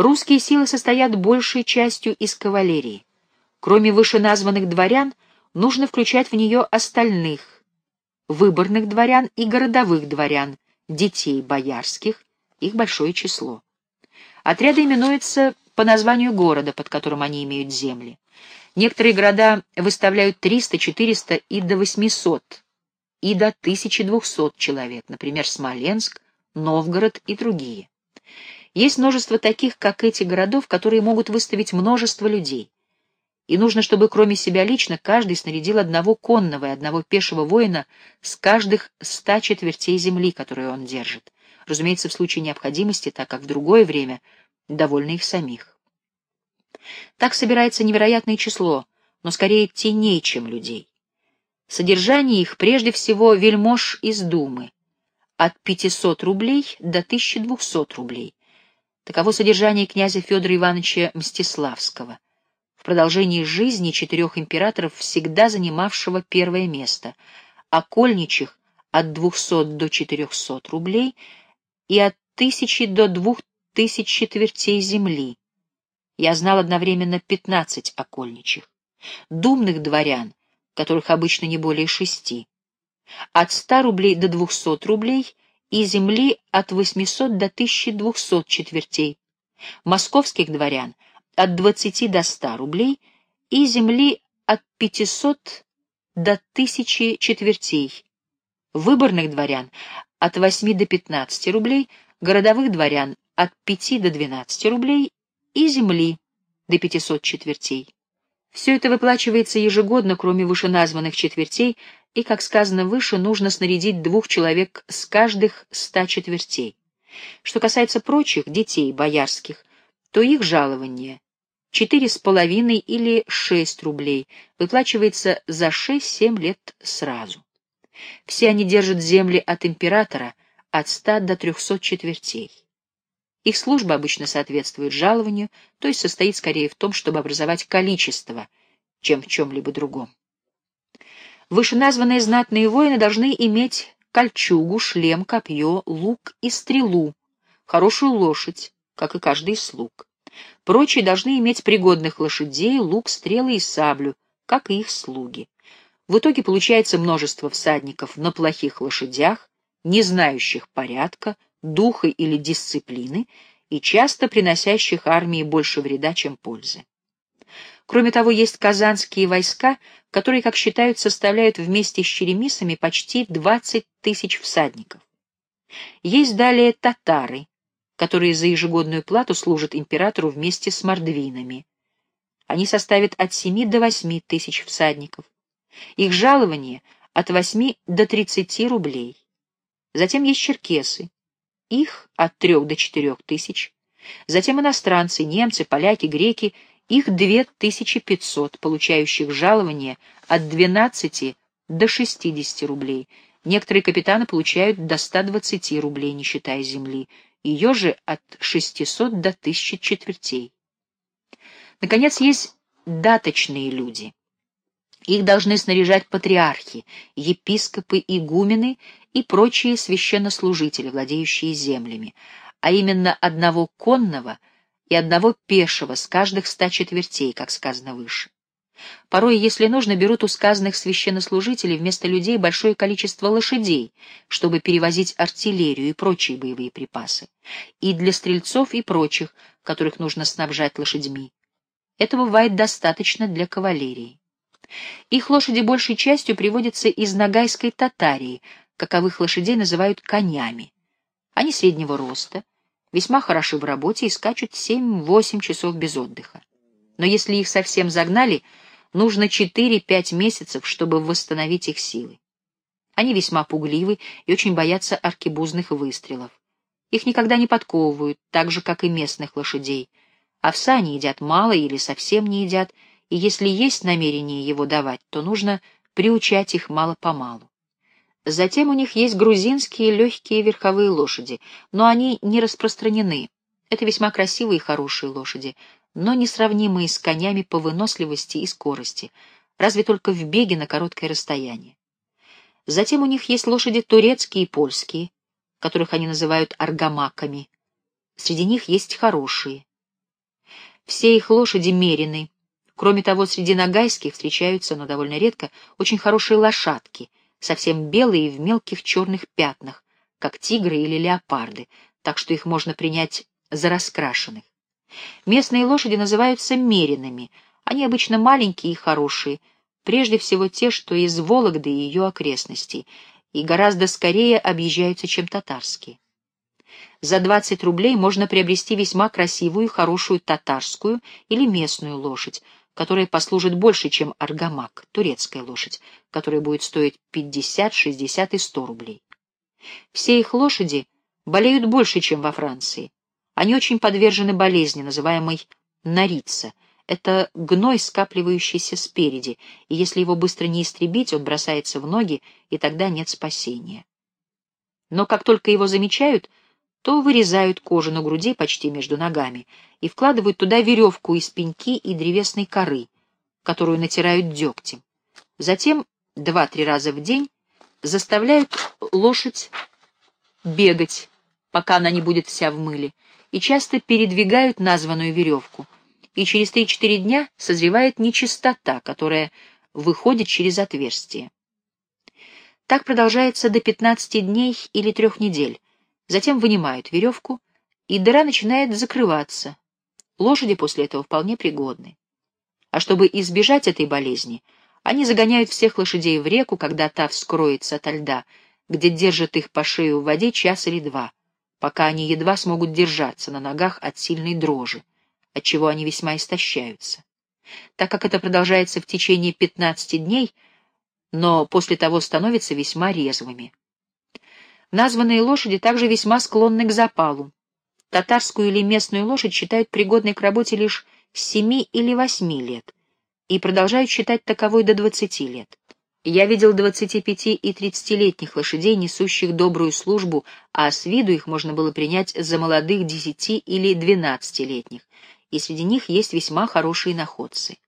Русские силы состоят большей частью из кавалерии. Кроме вышеназванных дворян, нужно включать в нее остальных, выборных дворян и городовых дворян, детей боярских, их большое число. Отряды именуются по названию города, под которым они имеют земли. Некоторые города выставляют 300, 400 и до 800, и до 1200 человек, например, Смоленск, Новгород и другие. Есть множество таких, как эти городов, которые могут выставить множество людей. И нужно, чтобы кроме себя лично каждый снарядил одного конного и одного пешего воина с каждых ста четвертей земли, которую он держит. Разумеется, в случае необходимости, так как в другое время довольно их самих. Так собирается невероятное число, но скорее теней, чем людей. Содержание их прежде всего вельмож из Думы, от 500 рублей до 1200 рублей. Таково содержание князя Федора Ивановича Мстиславского, в продолжении жизни четырех императоров, всегда занимавшего первое место, а кольничих от 200 до 400 рублей и от 1000 до 2000 четвертей земли, я знал одновременно пятнадцать окольничих, думных дворян, которых обычно не более шести, от ста рублей до двухсот рублей и земли от восьмисот до тысячи двухсот четвертей, московских дворян от двадцати до ста рублей и земли от пятисот до тысячи четвертей, выборных дворян от восьми до пятнадцати рублей, городовых дворян от пяти до двенадцати рублей и земли до 500 четвертей. Все это выплачивается ежегодно, кроме вышеназванных четвертей, и, как сказано выше, нужно снарядить двух человек с каждых ста четвертей. Что касается прочих детей боярских, то их жалование четыре с половиной или шесть рублей выплачивается за шесть-семь лет сразу. Все они держат земли от императора от ста до трехсот четвертей. Их служба обычно соответствует жалованию, то есть состоит скорее в том, чтобы образовать количество, чем в чем-либо другом. Вышеназванные знатные воины должны иметь кольчугу, шлем, копье, лук и стрелу, хорошую лошадь, как и каждый слуг. Прочие должны иметь пригодных лошадей, лук, стрелы и саблю, как и их слуги. В итоге получается множество всадников на плохих лошадях, не знающих порядка, духа или дисциплины и часто приносящих армии больше вреда, чем пользы. Кроме того, есть казанские войска, которые, как считают, составляют вместе с черемисами почти 20 тысяч всадников. Есть далее татары, которые за ежегодную плату служат императору вместе с мордвинами. Они составят от 7 до 8 тысяч всадников. Их жалование от 8 до 30 рублей. Затем есть черкесы, их от трех до четырех тысяч. Затем иностранцы, немцы, поляки, греки, их две тысячи пятьсот, получающих жалование от двенадцати до шестидесяти рублей. Некоторые капитаны получают до ста двадцати рублей, не считая земли, ее же от шестисот до тысячи четвертей. Наконец, есть даточные люди. Их должны снаряжать патриархи, епископы, игумены и прочие священнослужители, владеющие землями, а именно одного конного и одного пешего с каждых ста четвертей, как сказано выше. Порой, если нужно, берут у сказанных священнослужителей вместо людей большое количество лошадей, чтобы перевозить артиллерию и прочие боевые припасы, и для стрельцов и прочих, которых нужно снабжать лошадьми. Этого бывает достаточно для кавалерии. Их лошади большей частью приводятся из Ногайской Татарии, каковых лошадей называют конями. Они среднего роста, весьма хороши в работе и скачут 7-8 часов без отдыха. Но если их совсем загнали, нужно 4-5 месяцев, чтобы восстановить их силы. Они весьма пугливы и очень боятся аркебузных выстрелов. Их никогда не подковывают, так же, как и местных лошадей. Овса они едят мало или совсем не едят, и если есть намерение его давать, то нужно приучать их мало-помалу. Затем у них есть грузинские легкие верховые лошади, но они не распространены. Это весьма красивые и хорошие лошади, но несравнимые с конями по выносливости и скорости, разве только в беге на короткое расстояние. Затем у них есть лошади турецкие и польские, которых они называют аргамаками. Среди них есть хорошие. Все их лошади мерены. Кроме того, среди нагайских встречаются, но довольно редко, очень хорошие лошадки, совсем белые и в мелких черных пятнах, как тигры или леопарды, так что их можно принять за раскрашенных. Местные лошади называются меринами, они обычно маленькие и хорошие, прежде всего те, что из Вологды и ее окрестностей, и гораздо скорее объезжаются, чем татарские. За 20 рублей можно приобрести весьма красивую и хорошую татарскую или местную лошадь, которая послужит больше, чем аргамак, турецкая лошадь, которая будет стоить 50, 60 и 100 рублей. Все их лошади болеют больше, чем во Франции. Они очень подвержены болезни, называемой нарица. Это гной, скапливающийся спереди, и если его быстро не истребить, он бросается в ноги, и тогда нет спасения. Но как только его замечают, то вырезают кожу на груди почти между ногами и вкладывают туда веревку из пеньки и древесной коры, которую натирают дегтем. Затем два-три раза в день заставляют лошадь бегать, пока она не будет вся в мыле, и часто передвигают названную веревку, и через три-четыре дня созревает нечистота, которая выходит через отверстие. Так продолжается до 15 дней или трех недель. Затем вынимают веревку, и дыра начинает закрываться. Лошади после этого вполне пригодны. А чтобы избежать этой болезни, они загоняют всех лошадей в реку, когда та вскроется ото льда, где держат их по шею в воде час или два, пока они едва смогут держаться на ногах от сильной дрожи, отчего они весьма истощаются. Так как это продолжается в течение 15 дней, но после того становятся весьма резвыми. Названные лошади также весьма склонны к запалу. Татарскую или местную лошадь считают пригодной к работе лишь с 7 или 8 лет и продолжают считать таковой до 20 лет. Я видел 25 и 30-летних лошадей, несущих добрую службу, а с виду их можно было принять за молодых 10 или 12-летних, и среди них есть весьма хорошие находцы.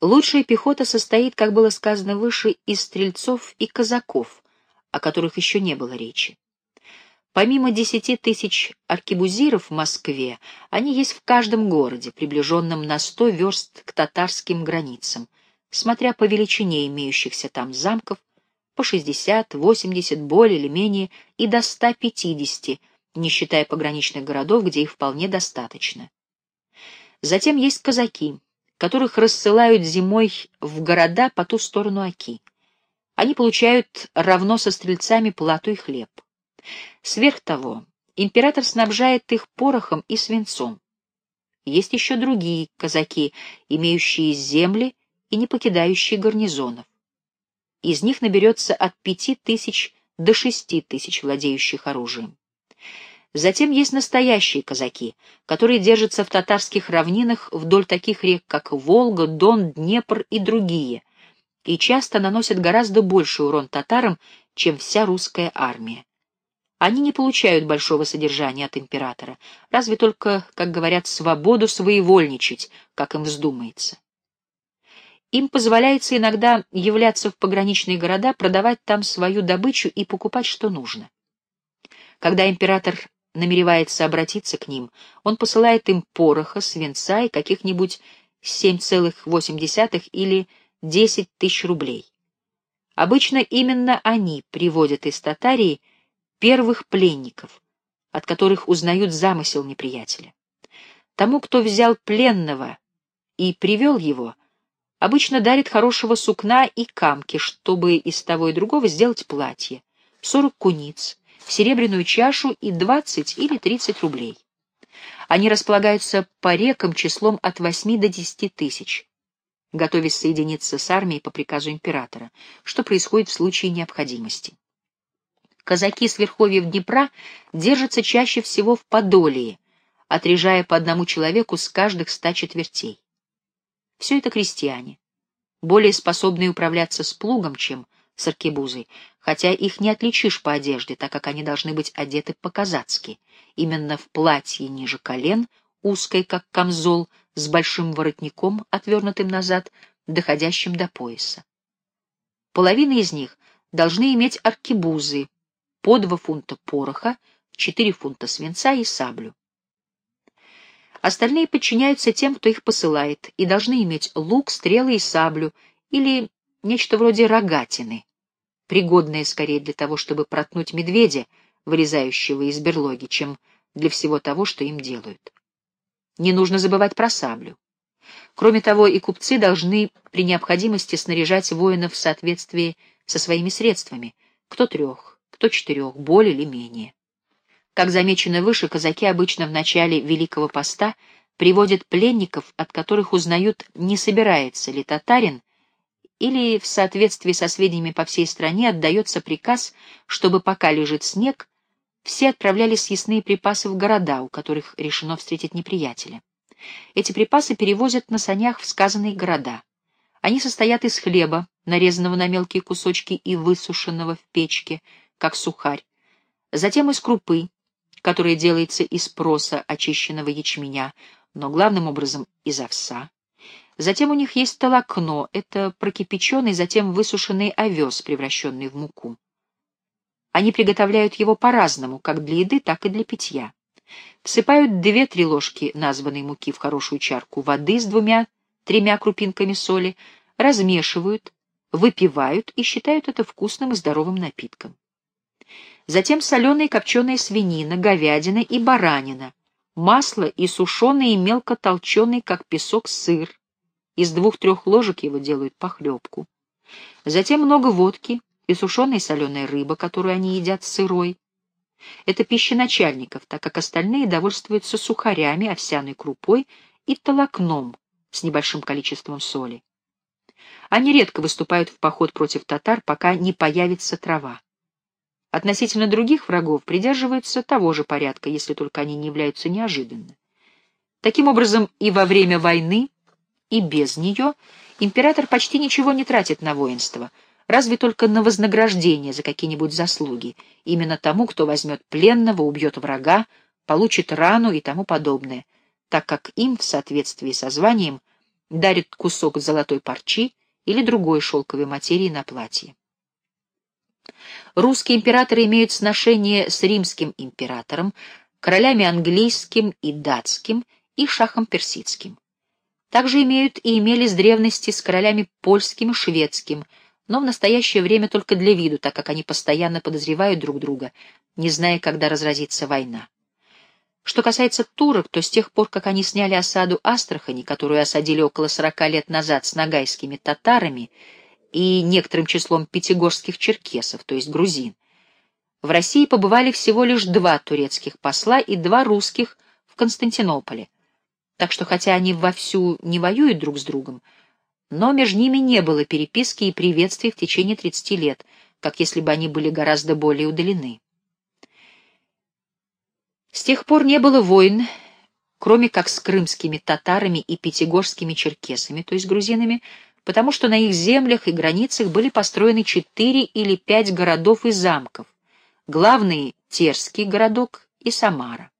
Лучшая пехота состоит, как было сказано выше, из стрельцов и казаков, о которых еще не было речи. Помимо десяти тысяч аркебузиров в Москве, они есть в каждом городе, приближенном на сто верст к татарским границам, смотря по величине имеющихся там замков, по 60, 80, более или менее, и до 150, не считая пограничных городов, где их вполне достаточно. Затем есть казаки, которых рассылают зимой в города по ту сторону Оки. Они получают равно со стрельцами плату и хлеб. Сверх того, император снабжает их порохом и свинцом. Есть еще другие казаки, имеющие земли и не покидающие гарнизонов. Из них наберется от пяти тысяч до шести тысяч владеющих оружием. Затем есть настоящие казаки, которые держатся в татарских равнинах вдоль таких рек, как Волга, Дон, Днепр и другие, и часто наносят гораздо больший урон татарам, чем вся русская армия. Они не получают большого содержания от императора, разве только, как говорят, свободу своевольничать, как им вздумается. Им позволяется иногда являться в пограничные города, продавать там свою добычу и покупать, что нужно. Когда император намеревается обратиться к ним, он посылает им пороха, свинца и каких-нибудь 7,8 или 10 тысяч рублей. Обычно именно они приводят из Татарии первых пленников, от которых узнают замысел неприятеля. Тому, кто взял пленного и привел его, Обычно дарит хорошего сукна и камки, чтобы из того и другого сделать платье, сорок куниц, серебряную чашу и двадцать или тридцать рублей. Они располагаются по рекам числом от восьми до десяти тысяч, готовясь соединиться с армией по приказу императора, что происходит в случае необходимости. Казаки с верховьев Днепра держатся чаще всего в Подолии, отрежая по одному человеку с каждых ста четвертей. Все это крестьяне, более способные управляться с плугом, чем с аркебузой, хотя их не отличишь по одежде, так как они должны быть одеты по-казацки, именно в платье ниже колен, узкой, как камзол, с большим воротником, отвернутым назад, доходящим до пояса. Половина из них должны иметь аркебузы, по два фунта пороха, четыре фунта свинца и саблю. Остальные подчиняются тем, кто их посылает, и должны иметь лук, стрелы и саблю, или нечто вроде рогатины, пригодное скорее для того, чтобы проткнуть медведя, вылезающего из берлоги, чем для всего того, что им делают. Не нужно забывать про саблю. Кроме того, и купцы должны при необходимости снаряжать воинов в соответствии со своими средствами, кто трех, кто четырех, более или менее. Как замечено выше, казаки обычно в начале Великого Поста приводят пленников, от которых узнают, не собирается ли татарин, или в соответствии со сведениями по всей стране отдается приказ, чтобы пока лежит снег, все отправляли съестные припасы в города, у которых решено встретить неприятеля. Эти припасы перевозят на санях в сказанные города. Они состоят из хлеба, нарезанного на мелкие кусочки и высушенного в печке, как сухарь, затем из крупы, которая делается из проса очищенного ячменя, но главным образом из овса. Затем у них есть толокно, это прокипяченный, затем высушенный овес, превращенный в муку. Они приготовляют его по-разному, как для еды, так и для питья. Всыпают две-три ложки названной муки в хорошую чарку воды с двумя-тремя крупинками соли, размешивают, выпивают и считают это вкусным и здоровым напитком. Затем соленая копченая свинина, говядина и баранина, масло и сушеный и мелко толченый, как песок, сыр. Из двух-трех ложек его делают похлебку. Затем много водки и сушеная соленая рыба, которую они едят сырой. Это пища начальников, так как остальные довольствуются сухарями, овсяной крупой и толокном с небольшим количеством соли. Они редко выступают в поход против татар, пока не появится трава. Относительно других врагов придерживаются того же порядка, если только они не являются неожиданно. Таким образом, и во время войны, и без нее император почти ничего не тратит на воинство — разве только на вознаграждение за какие-нибудь заслуги, именно тому, кто возьмет пленного, убьет врага, получит рану и тому подобное, так как им, в соответствии со званием, дарит кусок золотой парчи или другой шелковой материи на платье. Русские императоры имеют сношение с римским императором, королями английским и датским и шахом персидским. Также имеют и имели с древности с королями польским и шведским – но в настоящее время только для виду, так как они постоянно подозревают друг друга, не зная, когда разразится война. Что касается турок, то с тех пор, как они сняли осаду Астрахани, которую осадили около сорока лет назад с нагайскими татарами и некоторым числом пятигорских черкесов, то есть грузин, в России побывали всего лишь два турецких посла и два русских в Константинополе. Так что хотя они вовсю не воюют друг с другом, но между ними не было переписки и приветствий в течение 30 лет, как если бы они были гораздо более удалены. С тех пор не было войн, кроме как с крымскими татарами и пятигорскими черкесами, то есть грузинами, потому что на их землях и границах были построены четыре или пять городов и замков, главный — Терский городок и Самара.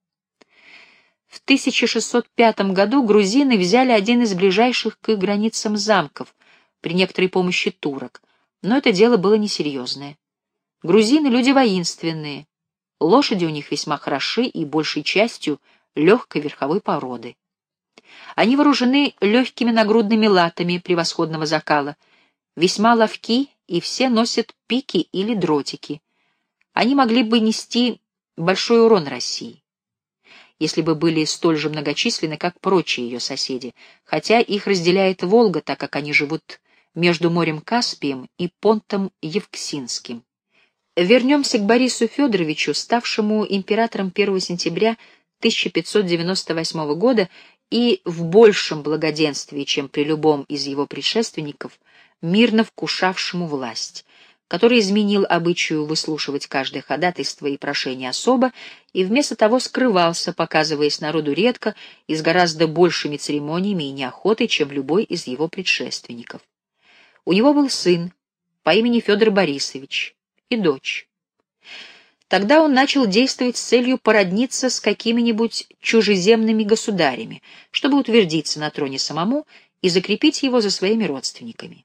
В 1605 году грузины взяли один из ближайших к их границам замков при некоторой помощи турок, но это дело было несерьезное. Грузины — люди воинственные, лошади у них весьма хороши и большей частью легкой верховой породы. Они вооружены легкими нагрудными латами превосходного закала, весьма ловки и все носят пики или дротики. Они могли бы нести большой урон России если бы были столь же многочисленны, как прочие ее соседи, хотя их разделяет Волга, так как они живут между морем Каспием и понтом Евксинским. Вернемся к Борису Федоровичу, ставшему императором 1 сентября 1598 года и в большем благоденствии, чем при любом из его предшественников, мирно вкушавшему власть который изменил обычаю выслушивать каждое ходатайство и прошение особо, и вместо того скрывался, показываясь народу редко и с гораздо большими церемониями и неохотой, чем любой из его предшественников. У него был сын по имени Федор Борисович и дочь. Тогда он начал действовать с целью породниться с какими-нибудь чужеземными государями, чтобы утвердиться на троне самому и закрепить его за своими родственниками.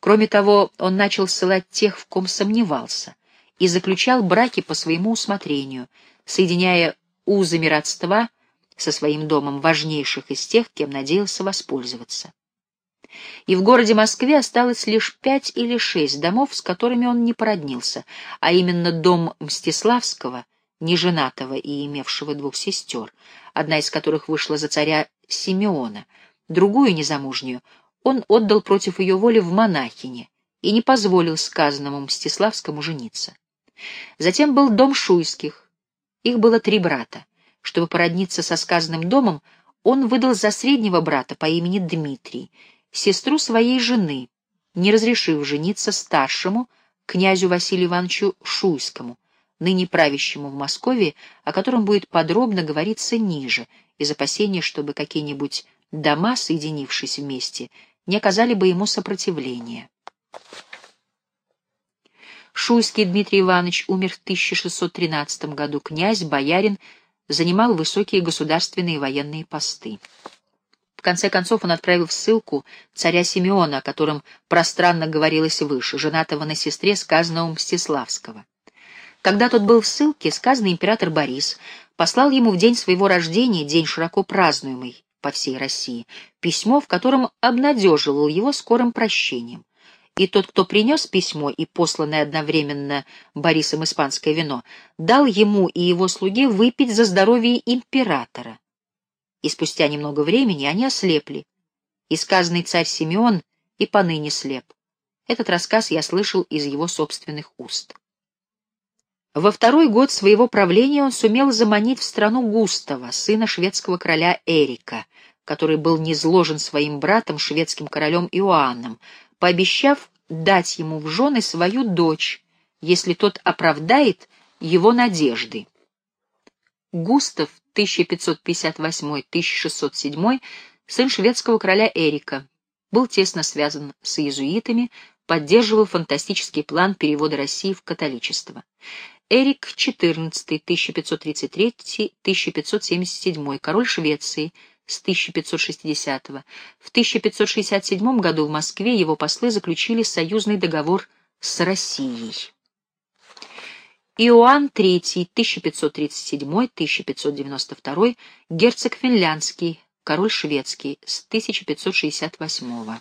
Кроме того, он начал ссылать тех, в ком сомневался, и заключал браки по своему усмотрению, соединяя узами родства со своим домом важнейших из тех, кем надеялся воспользоваться. И в городе Москве осталось лишь пять или шесть домов, с которыми он не породнился, а именно дом Мстиславского, неженатого и имевшего двух сестер, одна из которых вышла за царя Симеона, другую незамужнюю он отдал против ее воли в монахине и не позволил сказанному Мстиславскому жениться. Затем был дом Шуйских. Их было три брата. Чтобы породниться со сказанным домом, он выдал за среднего брата по имени Дмитрий, сестру своей жены, не разрешив жениться старшему, князю Василию Ивановичу Шуйскому, ныне правящему в Москве, о котором будет подробно говориться ниже, из опасения, чтобы какие-нибудь дома, соединившись вместе, не оказали бы ему сопротивления. Шуйский Дмитрий Иванович умер в 1613 году. Князь, боярин, занимал высокие государственные и военные посты. В конце концов он отправил в ссылку царя Симеона, о котором пространно говорилось выше, женатого на сестре сказанного Мстиславского. Когда тот был в ссылке, сказанный император Борис послал ему в день своего рождения, день широко празднуемый по всей России, письмо, в котором обнадеживал его скорым прощением и тот, кто принес письмо и посланное одновременно Борисом испанское вино, дал ему и его слуге выпить за здоровье императора. И спустя немного времени они ослепли, и сказанный царь Симеон и поныне слеп. Этот рассказ я слышал из его собственных уст. Во второй год своего правления он сумел заманить в страну Густава, сына шведского короля Эрика, который был низложен своим братом, шведским королем Иоанном, пообещав дать ему в жены свою дочь, если тот оправдает его надежды. Густав 1558-1607, сын шведского короля Эрика, был тесно связан с иезуитами, поддерживал фантастический план перевода России в католичество. Эрик XIV, 1533-1577, король Швеции, с 1560 -го. В 1567 году в Москве его послы заключили союзный договор с Россией. Иоанн III, 1537-1592, герцог финляндский, король шведский, с 1568 -го.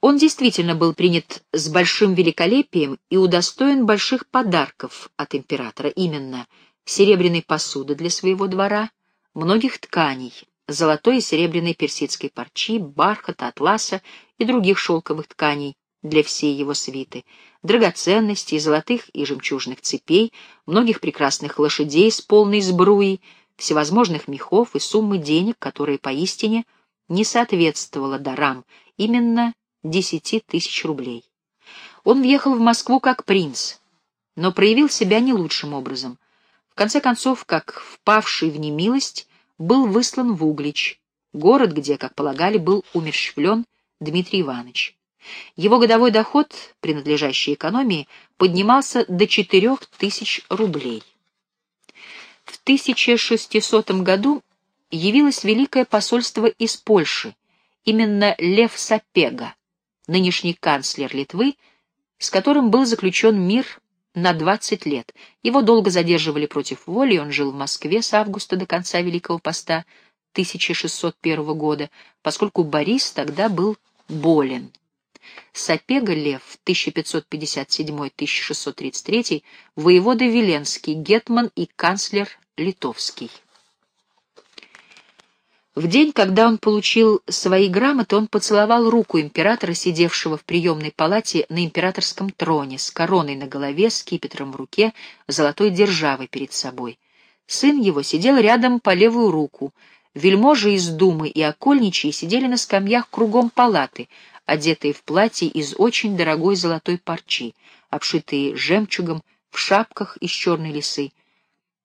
Он действительно был принят с большим великолепием и удостоен больших подарков от императора, именно – серебряной посуды для своего двора, многих тканей, золотой и серебряной персидской парчи, бархата, атласа и других шелковых тканей для всей его свиты, драгоценностей, золотых и жемчужных цепей, многих прекрасных лошадей с полной сбруей, всевозможных мехов и суммы денег, которые поистине не соответствовала дарам, именно десяти тысяч рублей. Он въехал в Москву как принц, но проявил себя не лучшим образом — конце концов, как впавший в немилость, был выслан в Углич, город, где, как полагали, был умерщвлен Дмитрий Иванович. Его годовой доход, принадлежащий экономии, поднимался до четырех тысяч рублей. В 1600 году явилось Великое посольство из Польши, именно Лев Сапега, нынешний канцлер Литвы, с которым был заключен мир на 20 лет. Его долго задерживали против воли, он жил в Москве с августа до конца Великого Поста 1601 года, поскольку Борис тогда был болен. Сапега Лев 1557-1633, воевода Веленский, гетман и канцлер Литовский. В день, когда он получил свои грамоты, он поцеловал руку императора, сидевшего в приемной палате на императорском троне, с короной на голове, с кипетром в руке, золотой державой перед собой. Сын его сидел рядом по левую руку. Вельможи из думы и окольничьи сидели на скамьях кругом палаты, одетые в платье из очень дорогой золотой парчи, обшитые жемчугом, в шапках из черной лисы.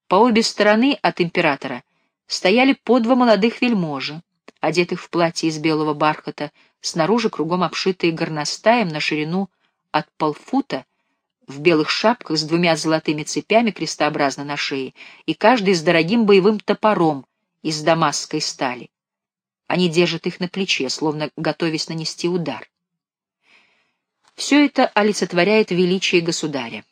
По обе стороны от императора — стояли по два молодых вельможи, одетых в платье из белого бархата, снаружи кругом обшитые горностаем на ширину от полфута, в белых шапках с двумя золотыми цепями крестообразно на шее, и каждый с дорогим боевым топором из дамасской стали. Они держат их на плече, словно готовясь нанести удар. Все это олицетворяет величие государя.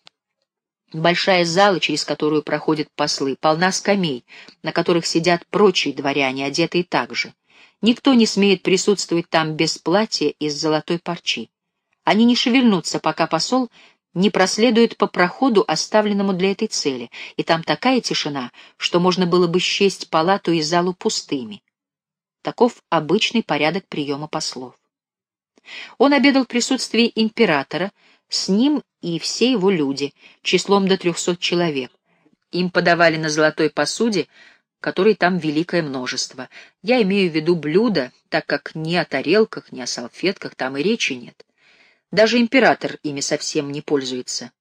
Большая зала, через которую проходят послы, полна скамей, на которых сидят прочие дворяне, одетые так же. Никто не смеет присутствовать там без платья из золотой парчи. Они не шевельнутся, пока посол не проследует по проходу, оставленному для этой цели, и там такая тишина, что можно было бы счесть палату и залу пустыми. Таков обычный порядок приема послов. Он обедал в присутствии императора, с ним и все его люди, числом до трехсот человек. Им подавали на золотой посуде, которой там великое множество. Я имею в виду блюда, так как ни о тарелках, ни о салфетках там и речи нет. Даже император ими совсем не пользуется.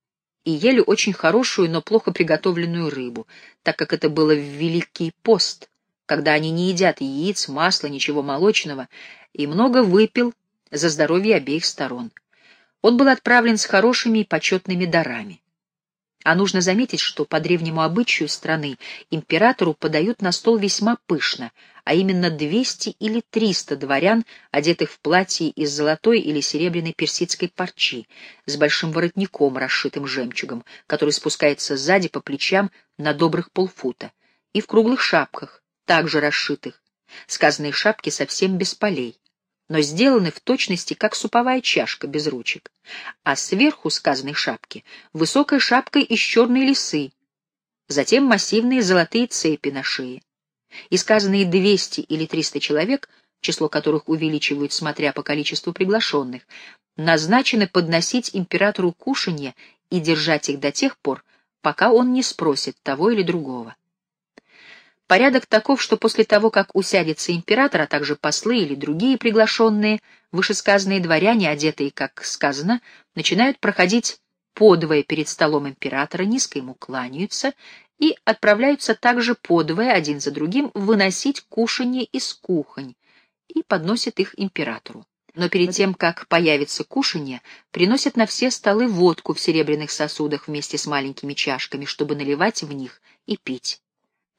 И ели очень хорошую, но плохо приготовленную рыбу, так как это было в Великий пост, когда они не едят яиц, масла, ничего молочного, и много выпил за здоровье обеих сторон. Он был отправлен с хорошими и почетными дарами. А нужно заметить, что по древнему обычаю страны императору подают на стол весьма пышно, а именно 200 или 300 дворян, одетых в платье из золотой или серебряной персидской парчи, с большим воротником, расшитым жемчугом, который спускается сзади по плечам на добрых полфута, и в круглых шапках, также расшитых. Сказанные шапки совсем без полей но сделаны в точности, как суповая чашка без ручек, а сверху сказанной шапки высокая шапка из черной лисы, затем массивные золотые цепи на шее. И сказанные 200 или 300 человек, число которых увеличивают, смотря по количеству приглашенных, назначены подносить императору кушанье и держать их до тех пор, пока он не спросит того или другого. Порядок таков, что после того, как усядется император, а также послы или другие приглашенные, вышесказанные дворяне, одетые, как сказано, начинают проходить подвое перед столом императора, низко ему кланяются и отправляются также подвое один за другим выносить кушанье из кухонь и подносят их императору. Но перед тем, как появится кушанье, приносят на все столы водку в серебряных сосудах вместе с маленькими чашками, чтобы наливать в них и пить.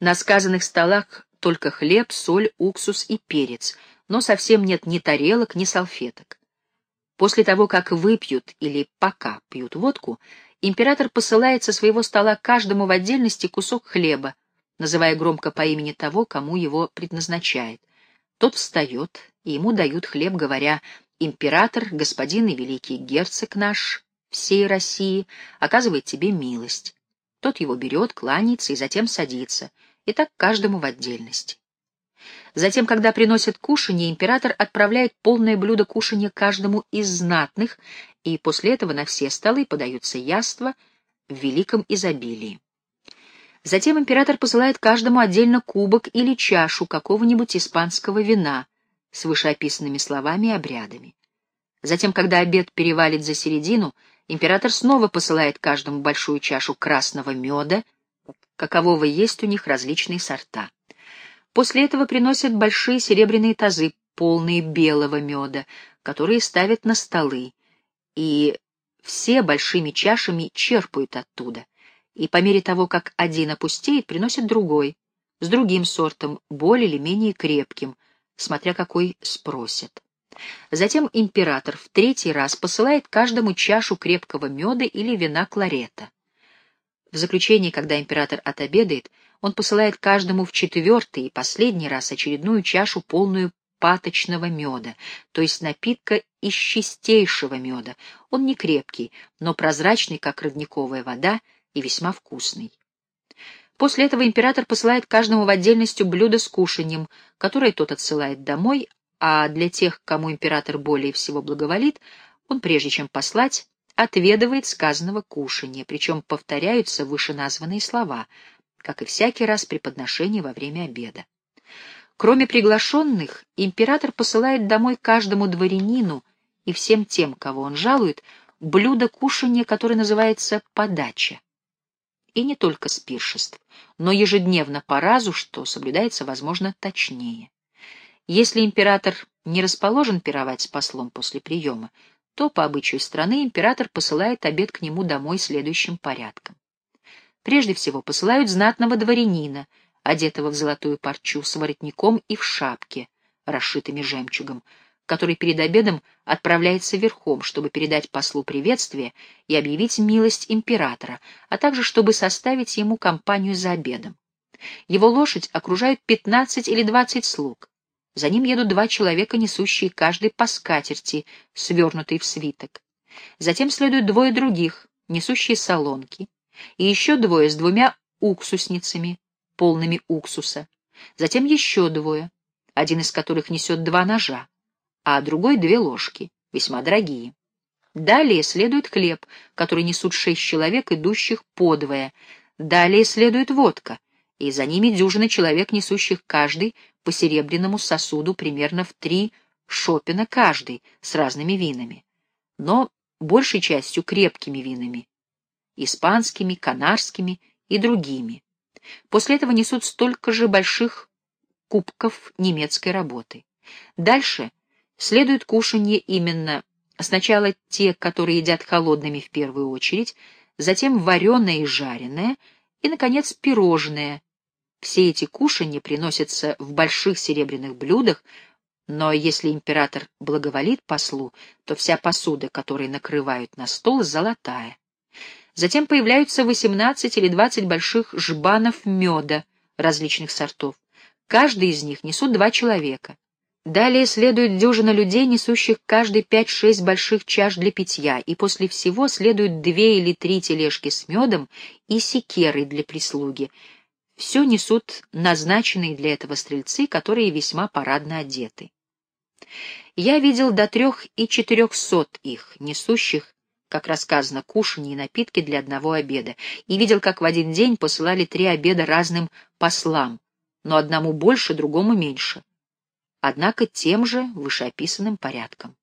На сказанных столах только хлеб, соль, уксус и перец, но совсем нет ни тарелок, ни салфеток. После того, как выпьют или пока пьют водку, император посылает со своего стола каждому в отдельности кусок хлеба, называя громко по имени того, кому его предназначает. Тот встает, и ему дают хлеб, говоря «Император, господин и великий герцог наш всей России оказывает тебе милость». Тот его берет, кланяется и затем садится — и так каждому в отдельности. Затем, когда приносят кушанье, император отправляет полное блюдо кушанья каждому из знатных, и после этого на все столы подаются яства в великом изобилии. Затем император посылает каждому отдельно кубок или чашу какого-нибудь испанского вина с вышеописанными словами и обрядами. Затем, когда обед перевалит за середину, император снова посылает каждому большую чашу красного меда какового есть у них различные сорта. После этого приносят большие серебряные тазы, полные белого меда, которые ставят на столы, и все большими чашами черпают оттуда, и по мере того, как один опустеет, приносят другой, с другим сортом, более или менее крепким, смотря какой спросят. Затем император в третий раз посылает каждому чашу крепкого меда или вина кларета. В заключение, когда император отобедает, он посылает каждому в четвертый и последний раз очередную чашу, полную паточного меда, то есть напитка из чистейшего меда. Он не крепкий, но прозрачный, как родниковая вода, и весьма вкусный. После этого император посылает каждому в отдельности блюдо с кушаньем, которое тот отсылает домой, а для тех, кому император более всего благоволит, он, прежде чем послать, отведывает сказанного кушанья, причем повторяются вышеназванные слова, как и всякий раз при подношении во время обеда. Кроме приглашенных, император посылает домой каждому дворянину и всем тем, кого он жалует, блюдо кушанья, которое называется подача. И не только с пиршеств, но ежедневно по разу, что соблюдается, возможно, точнее. Если император не расположен пировать с послом после приема, то, по обычаю страны, император посылает обед к нему домой следующим порядком. Прежде всего посылают знатного дворянина, одетого в золотую парчу, с воротником и в шапке, расшитыми жемчугом, который перед обедом отправляется верхом, чтобы передать послу приветствие и объявить милость императора, а также чтобы составить ему компанию за обедом. Его лошадь окружают 15 или 20 слуг. За ним едут два человека, несущие каждый по скатерти, свернутый в свиток. Затем следуют двое других, несущие солонки, и еще двое с двумя уксусницами, полными уксуса. Затем еще двое, один из которых несет два ножа, а другой — две ложки, весьма дорогие. Далее следует хлеб, который несут шесть человек, идущих подвое. Далее следует водка, и за ними дюжина человек, несущих каждый по серебряному сосуду примерно в три шопина каждый, с разными винами, но большей частью крепкими винами, испанскими, канарскими и другими. После этого несут столько же больших кубков немецкой работы. Дальше следует кушанье именно сначала те, которые едят холодными в первую очередь, затем вареное и жареное, и, наконец, пирожное. Все эти кушанья приносятся в больших серебряных блюдах, но если император благоволит послу, то вся посуда, которой накрывают на стол, золотая. Затем появляются 18 или 20 больших жбанов меда различных сортов. Каждый из них несут два человека. Далее следует дюжина людей, несущих каждый пять-шесть больших чаш для питья, и после всего следуют две или три тележки с медом и секерой для прислуги. Все несут назначенные для этого стрельцы, которые весьма парадно одеты. Я видел до трех и четырехсот их, несущих, как рассказано, кушанье и напитки для одного обеда, и видел, как в один день посылали три обеда разным послам, но одному больше, другому меньше однако тем же вышеописанным порядком.